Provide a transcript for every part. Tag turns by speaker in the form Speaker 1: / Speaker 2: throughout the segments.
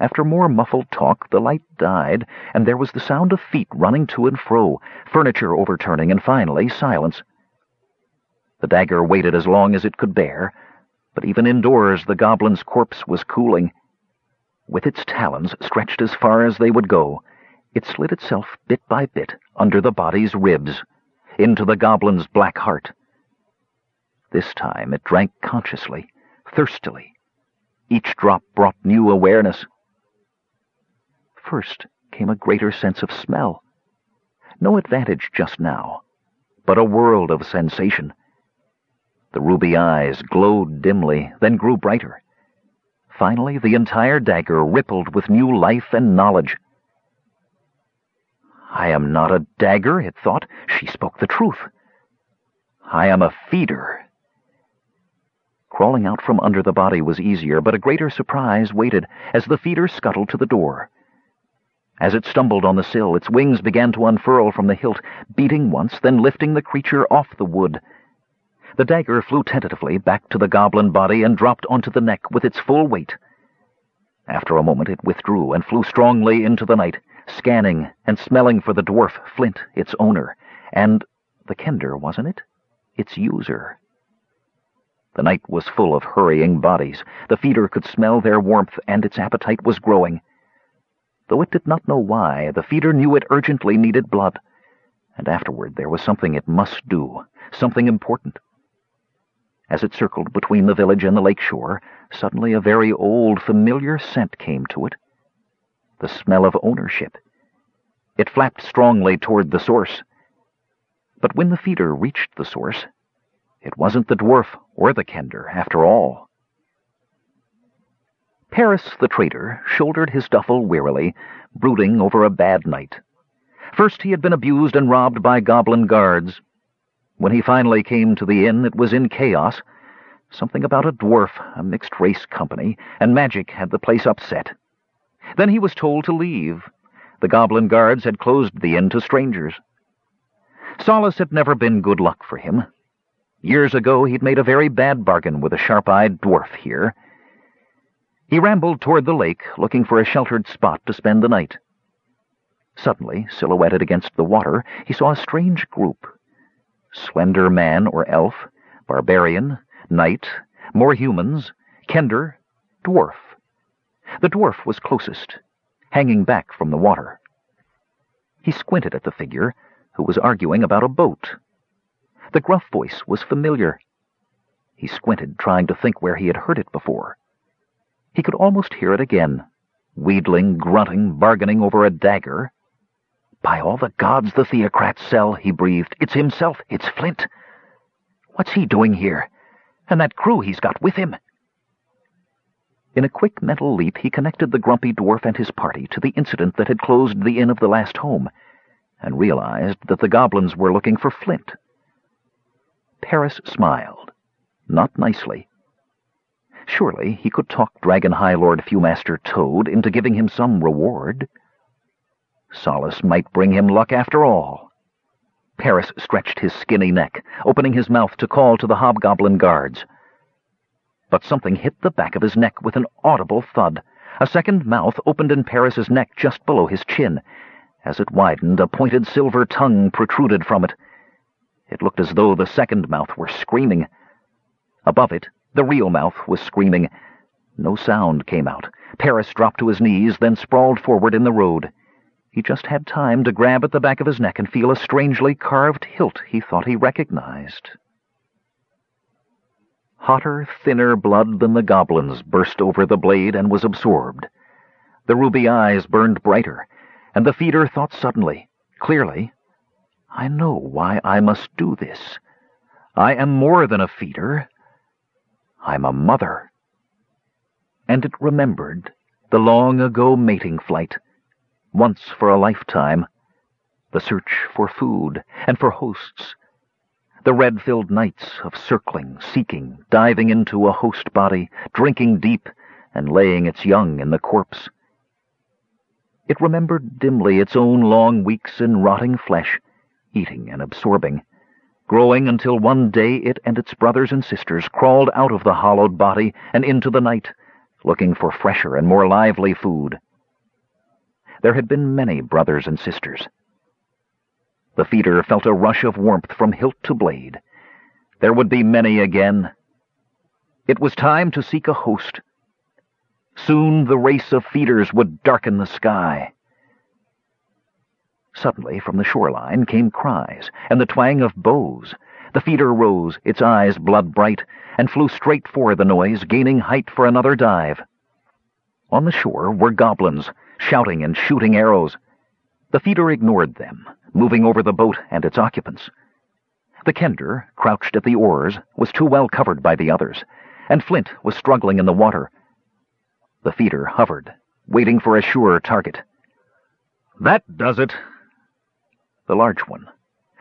Speaker 1: After more muffled talk, the light died, and there was the sound of feet running to and fro, furniture overturning, and finally silence. The dagger waited as long as it could bear, but even indoors the goblin's corpse was cooling. With its talons stretched as far as they would go, it slid itself bit by bit under the body's ribs, into the goblin's black heart. This time it drank consciously, thirstily. Each drop brought new awareness. First came a greater sense of smell. No advantage just now, but a world of sensation. The ruby eyes glowed dimly, then grew brighter. Finally, the entire dagger rippled with new life and knowledge. I am not a dagger, it thought. She spoke the truth. I am a feeder. Crawling out from under the body was easier, but a greater surprise waited as the feeder scuttled to the door. As it stumbled on the sill, its wings began to unfurl from the hilt, beating once, then lifting the creature off the wood. The dagger flew tentatively back to the goblin body and dropped onto the neck with its full weight. After a moment it withdrew and flew strongly into the night, scanning and smelling for the dwarf Flint, its owner, and the kender, wasn't it? Its user. The night was full of hurrying bodies. The feeder could smell their warmth, and its appetite was growing. Though it did not know why, the feeder knew it urgently needed blood. And afterward there was something it must do, something important. As it circled between the village and the lake shore, suddenly a very old, familiar scent came to it. The smell of ownership. It flapped strongly toward the source. But when the feeder reached the source, it wasn't the dwarf or the kender, after all. Paris the trader shouldered his duffel wearily, brooding over a bad night. First he had been abused and robbed by goblin guards. When he finally came to the inn, it was in chaos. Something about a dwarf, a mixed-race company, and magic had the place upset. Then he was told to leave. The goblin guards had closed the inn to strangers. Solace had never been good luck for him. Years ago he'd made a very bad bargain with a sharp-eyed dwarf here. He rambled toward the lake, looking for a sheltered spot to spend the night. Suddenly, silhouetted against the water, he saw a strange group. Slender man or elf, barbarian, knight, more humans, kender, dwarf. The dwarf was closest, hanging back from the water. He squinted at the figure, who was arguing about a boat. The gruff voice was familiar. He squinted, trying to think where he had heard it before. He could almost hear it again, wheedling, grunting, bargaining over a dagger. By all the gods the theocrats sell, he breathed. It's himself. It's Flint. What's he doing here? And that crew he's got with him. In a quick mental leap, he connected the grumpy dwarf and his party to the incident that had closed the inn of the last home, and realized that the goblins were looking for Flint. Paris smiled. Not nicely. Surely he could talk Dragon High Lord Fewmaster Toede into giving him some reward. Solace might bring him luck after all. Paris stretched his skinny neck, opening his mouth to call to the hobgoblin guards. But something hit the back of his neck with an audible thud. A second mouth opened in Paris's neck just below his chin. As it widened, a pointed silver tongue protruded from it. It looked as though the second mouth were screaming. Above it, the real mouth was screaming. No sound came out. Paris dropped to his knees, then sprawled forward in the road. He just had time to grab at the back of his neck and feel a strangely carved hilt he thought he recognized. Hotter, thinner blood than the goblin's burst over the blade and was absorbed. The ruby eyes burned brighter, and the feeder thought suddenly, clearly, I know why I must do this. I am more than a feeder. I'm a mother. And it remembered the long-ago mating flight, once for a lifetime, the search for food and for hosts, the red-filled nights of circling, seeking, diving into a host body, drinking deep, and laying its young in the corpse. It remembered dimly its own long weeks in rotting flesh, eating and absorbing, growing until one day it and its brothers and sisters crawled out of the hollowed body and into the night, looking for fresher and more lively food. There had been many brothers and sisters. The feeder felt a rush of warmth from hilt to blade. There would be many again. It was time to seek a host. Soon the race of feeders would darken the sky. Suddenly, from the shoreline came cries and the twang of bows. The feeder rose, its eyes blood-bright, and flew straight for the noise, gaining height for another dive. On the shore were goblins, shouting and shooting arrows. The feeder ignored them, moving over the boat and its occupants. The kender, crouched at the oars, was too well covered by the others, and Flint was struggling in the water. The feeder hovered, waiting for a sure target.
Speaker 2: That does it,
Speaker 1: the large one.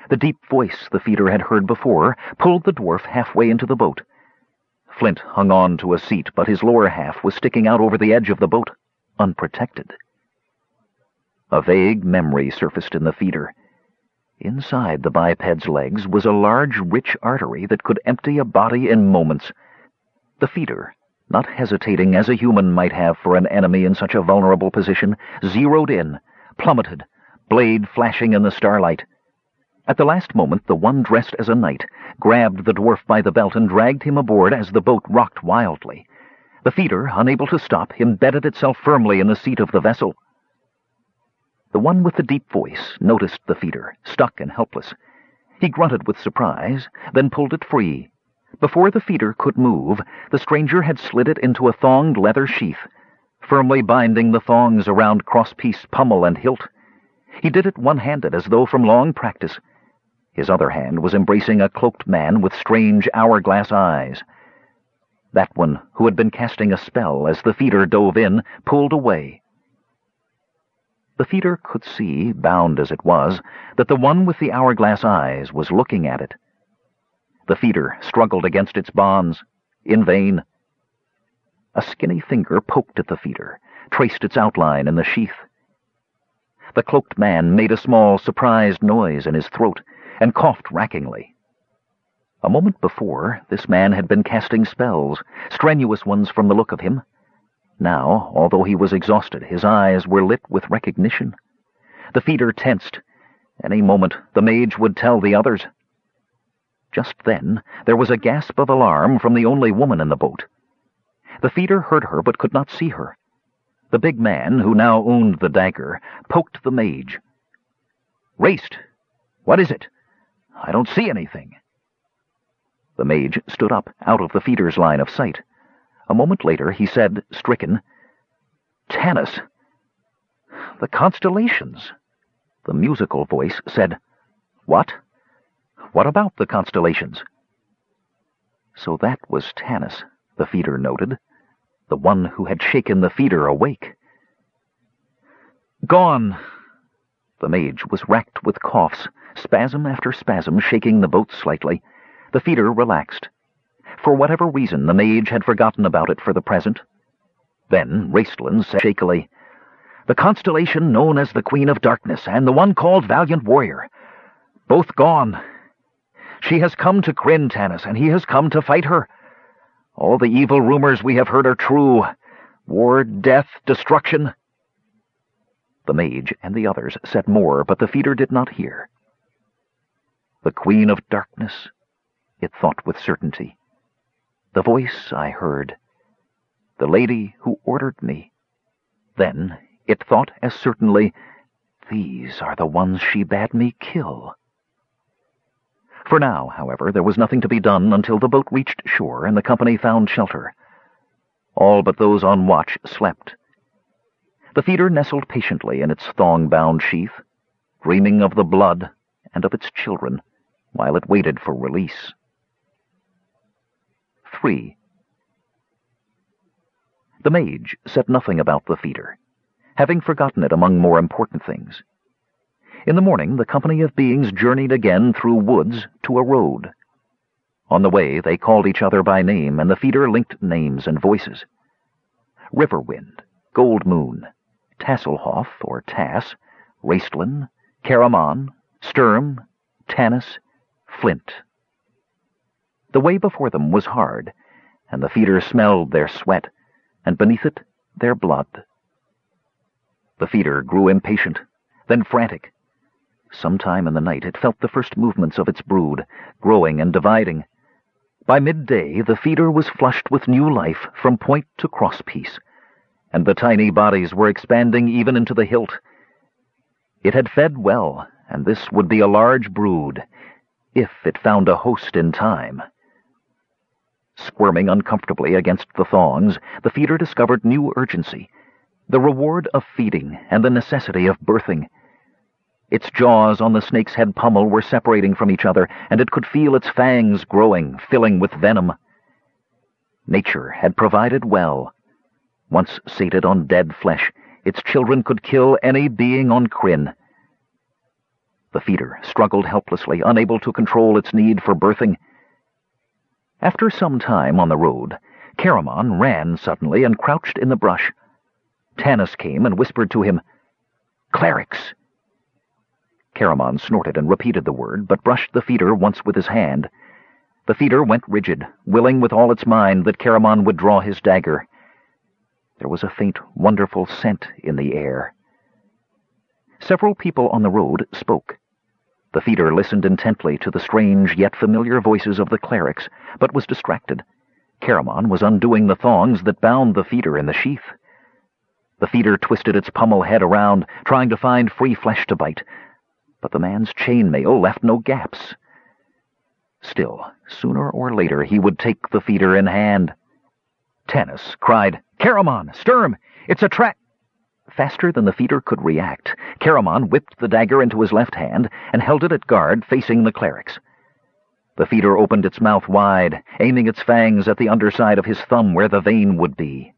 Speaker 1: The deep voice the feeder had heard before pulled the dwarf halfway into the boat. Flint hung on to a seat, but his lower half was sticking out over the edge of the boat, unprotected. A vague memory surfaced in the feeder. Inside the biped's legs was a large, rich artery that could empty a body in moments. The feeder, not hesitating as a human might have for an enemy in such a vulnerable position, zeroed in, plummeted, blade flashing in the starlight. At the last moment, the one dressed as a knight grabbed the dwarf by the belt and dragged him aboard as the boat rocked wildly. The feeder, unable to stop, embedded itself firmly in the seat of the vessel. The one with the deep voice noticed the feeder, stuck and helpless. He grunted with surprise, then pulled it free. Before the feeder could move, the stranger had slid it into a thonged leather sheath, firmly binding the thongs around crosspiece pommel and hilt. He did it one-handed, as though from long practice. His other hand was embracing a cloaked man with strange hourglass eyes. That one, who had been casting a spell as the feeder dove in, pulled away. The feeder could see, bound as it was, that the one with the hourglass eyes was looking at it. The feeder struggled against its bonds, in vain. A skinny finger poked at the feeder, traced its outline in the sheath. The cloaked man made a small, surprised noise in his throat and coughed rackingly. A moment before, this man had been casting spells, strenuous ones from the look of him. Now, although he was exhausted, his eyes were lit with recognition. The feeder tensed. Any moment, the mage would tell the others. Just then, there was a gasp of alarm from the only woman in the boat. The feeder heard her but could not see her. The big man, who now owned the dagger, poked the mage.
Speaker 2: Raist! What is it? I don't see anything.
Speaker 1: The mage stood up, out of the feeder's line of sight. A moment later he said, stricken, Tanis! The constellations! The musical voice said, What? What about the constellations? So that was Tanis, the feeder noted the one who had shaken the feeder awake.
Speaker 2: Gone!
Speaker 1: The mage was racked with coughs, spasm after spasm shaking the boat slightly. The feeder relaxed. For whatever reason, the mage had forgotten about it for the present. Then Raistlin said shakily, The constellation known as the Queen of Darkness and the one called Valiant Warrior. Both gone. She has come to Krynn, Tanis, and he has come to fight her. All the evil rumors we have heard are true. War, death, destruction. The mage and the others said more, but the feeder did not hear. The Queen of Darkness, it thought with certainty. The voice I heard. The lady who ordered me. Then it thought as certainly, these are the ones she bade me kill. For now, however, there was nothing to be done until the boat reached shore and the company found shelter. All but those on watch slept. The feeder nestled patiently in its thong-bound sheath, dreaming of the blood and of its children, while it waited for release. 3. The mage said nothing about the feeder, having forgotten it among more important things. In the morning, the company of beings journeyed again through woods to a road. On the way, they called each other by name, and the feeder linked names and voices. Riverwind, Gold Moon, Tasslehoff, or Tass, Raistlin, Caramon, Sturm, Tanis, Flint. The way before them was hard, and the feeder smelled their sweat, and beneath it, their blood. The feeder grew impatient, then frantic. Sometime in the night it felt the first movements of its brood, growing and dividing. By midday the feeder was flushed with new life from point to crosspiece, and the tiny bodies were expanding even into the hilt. It had fed well, and this would be a large brood, if it found a host in time. Squirming uncomfortably against the thongs, the feeder discovered new urgency, the reward of feeding and the necessity of birthing. Its jaws on the snake's head pommel were separating from each other, and it could feel its fangs growing, filling with venom. Nature had provided well. Once sated on dead flesh, its children could kill any being on Krynn. The feeder struggled helplessly, unable to control its need for birthing. After some time on the road, Caramon ran suddenly and crouched in the brush. Tanis came and whispered to him, Clerics! Caramon snorted and repeated the word, but brushed the feeder once with his hand. The feeder went rigid, willing with all its mind that Caramon would draw his dagger. There was a faint, wonderful scent in the air. Several people on the road spoke. The feeder listened intently to the strange yet familiar voices of the clerics, but was distracted. Caramon was undoing the thongs that bound the feeder in the sheath. The feeder twisted its pommel head around, trying to find free flesh to bite, but the man's chainmail left no gaps. Still, sooner or later he would take the feeder in hand. Tanis cried, Caramon! Sturm! It's a trap! Faster than the feeder could react, Caramon whipped the dagger into his left hand and held it at guard facing the clerics. The feeder opened its mouth wide, aiming its fangs at the underside of his thumb where the vein would be.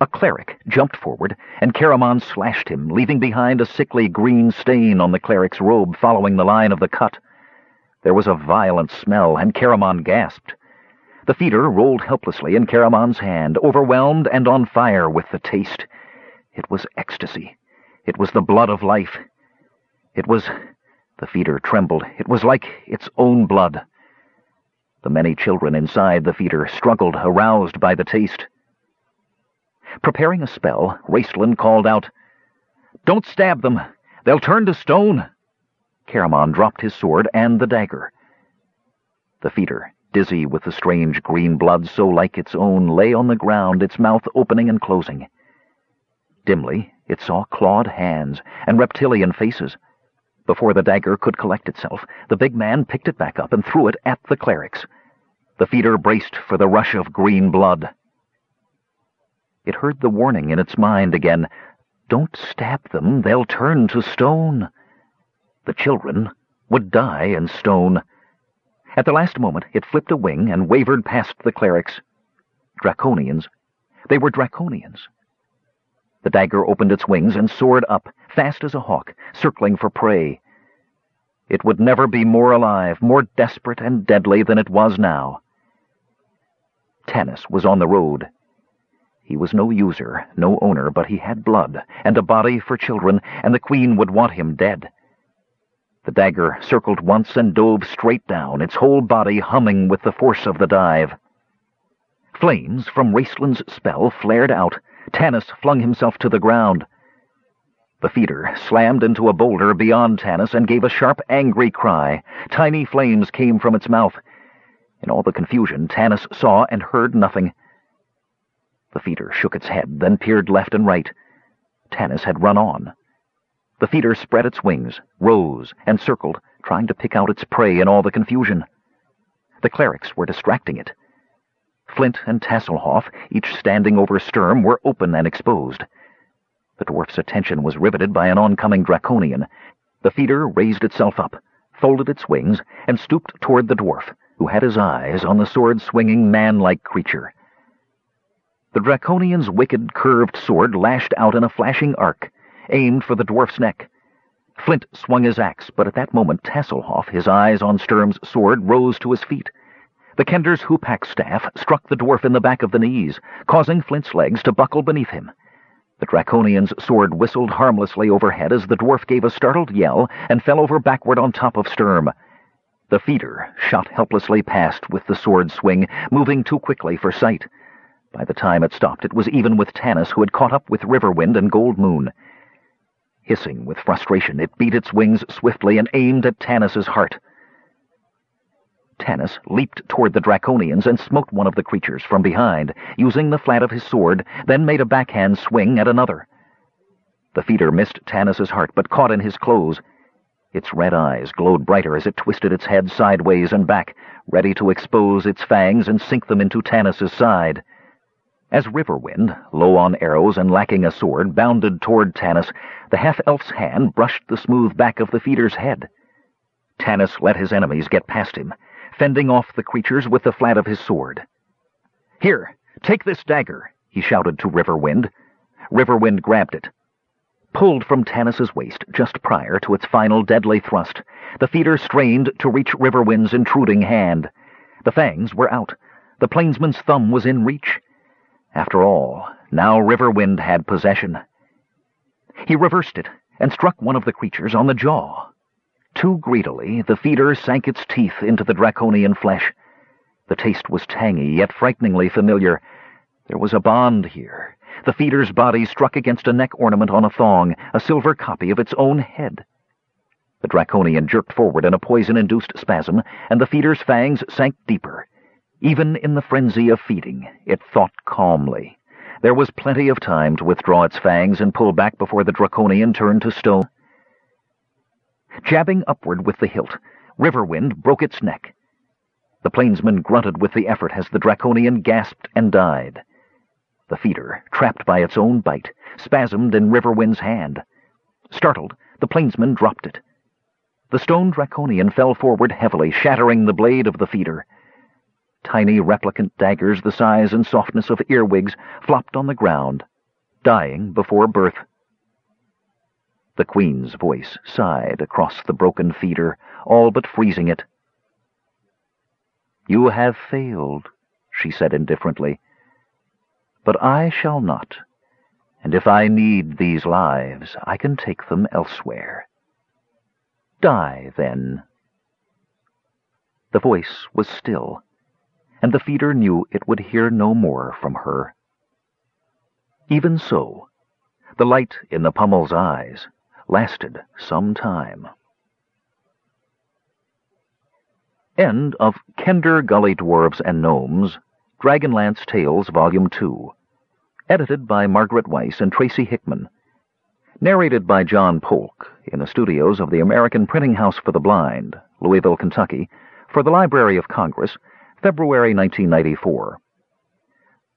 Speaker 1: A cleric jumped forward, and Caramon slashed him, leaving behind a sickly green stain on the cleric's robe following the line of the cut. There was a violent smell, and Caramon gasped. The feeder rolled helplessly in Caramon's hand, overwhelmed and on fire with the taste. It was ecstasy. It was the blood of life. It was... The feeder trembled. It was like its own blood. The many children inside the feeder struggled, aroused by the taste. Preparing a spell, Raistlin called out, Don't stab them! They'll turn to stone! Caramon dropped his sword and the dagger. The feeder, dizzy with the strange green blood so like its own, lay on the ground, its mouth opening and closing. Dimly, it saw clawed hands and reptilian faces. Before the dagger could collect itself, the big man picked it back up and threw it at the clerics. The feeder braced for the rush of green blood. It heard the warning in its mind again. Don't stab them, they'll turn to stone. The children would die in stone. At the last moment, it flipped a wing and wavered past the clerics. Draconians. They were Draconians. The dagger opened its wings and soared up, fast as a hawk, circling for prey. It would never be more alive, more desperate and deadly than it was now. Tanis was on the road. He was no user, no owner, but he had blood, and a body for children, and the queen would want him dead. The dagger circled once and dove straight down, its whole body humming with the force of the dive. Flames from Raistlin's spell flared out. Tanis flung himself to the ground. The feeder slammed into a boulder beyond Tanis and gave a sharp, angry cry. Tiny flames came from its mouth. In all the confusion, Tanis saw and heard nothing. The feeder shook its head, then peered left and right. Tanis had run on. The feeder spread its wings, rose, and circled, trying to pick out its prey in all the confusion. The clerics were distracting it. Flint and Tasslehoff, each standing over Sturm, were open and exposed. The dwarf's attention was riveted by an oncoming draconian. The feeder raised itself up, folded its wings, and stooped toward the dwarf, who had his eyes on the sword-swinging, man-like creature. The Draconian's wicked, curved sword lashed out in a flashing arc, aimed for the dwarf's neck. Flint swung his axe, but at that moment Tasslehoff, his eyes on Sturm's sword, rose to his feet. The Kender's hoopak staff struck the dwarf in the back of the knees, causing Flint's legs to buckle beneath him. The Draconian's sword whistled harmlessly overhead as the dwarf gave a startled yell and fell over backward on top of Sturm. The feeder shot helplessly past with the sword swing, moving too quickly for sight. By the time it stopped, it was even with Tanis, who had caught up with Riverwind and Goldmoon. Hissing with frustration, it beat its wings swiftly and aimed at Tanis's heart. Tanis leaped toward the Draconians and smote one of the creatures from behind, using the flat of his sword, then made a backhand swing at another. The feeder missed Tanis's heart, but caught in his clothes. Its red eyes glowed brighter as it twisted its head sideways and back, ready to expose its fangs and sink them into Tanis's side. As Riverwind, low on arrows and lacking a sword, bounded toward Tanis, the half-elf's hand brushed the smooth back of the feeder's head. Tanis let his enemies get past him, fending off the creatures with the flat of his sword. "'Here, take this dagger,' he shouted to Riverwind. Riverwind grabbed it. Pulled from Tanis's waist just prior to its final deadly thrust, the feeder strained to reach Riverwind's intruding hand. The fangs were out. The plainsman's thumb was in reach. After all, now Riverwind had possession. He reversed it and struck one of the creatures on the jaw. Too greedily, the feeder sank its teeth into the draconian flesh. The taste was tangy, yet frighteningly familiar. There was a bond here. The feeder's body struck against a neck ornament on a thong, a silver copy of its own head. The draconian jerked forward in a poison-induced spasm, and the feeder's fangs sank deeper. Even in the frenzy of feeding, it thought calmly. There was plenty of time to withdraw its fangs and pull back before the draconian turned to stone. Jabbing upward with the hilt, Riverwind broke its neck. The plainsman grunted with the effort as the draconian gasped and died. The feeder, trapped by its own bite, spasmed in Riverwind's hand. Startled, the plainsman dropped it. The stone draconian fell forward heavily, shattering the blade of the feeder. Tiny replicant daggers the size and softness of earwigs flopped on the ground, dying before birth. The queen's voice sighed across the broken feeder, all but freezing it. You have failed, she said indifferently. But I shall not, and if I need these lives, I can take them elsewhere. Die, then. The voice was still and the feeder knew it would hear no more from her. Even so, the light in the pommel's eyes lasted some time. End of Kender Gully Dwarves and Gnomes, Dragonlance Tales, Volume 2. Edited by Margaret Weis and Tracy Hickman. Narrated by John Polk in the studios of the American Printing House for the Blind, Louisville, Kentucky, for the Library of Congress, February 1994.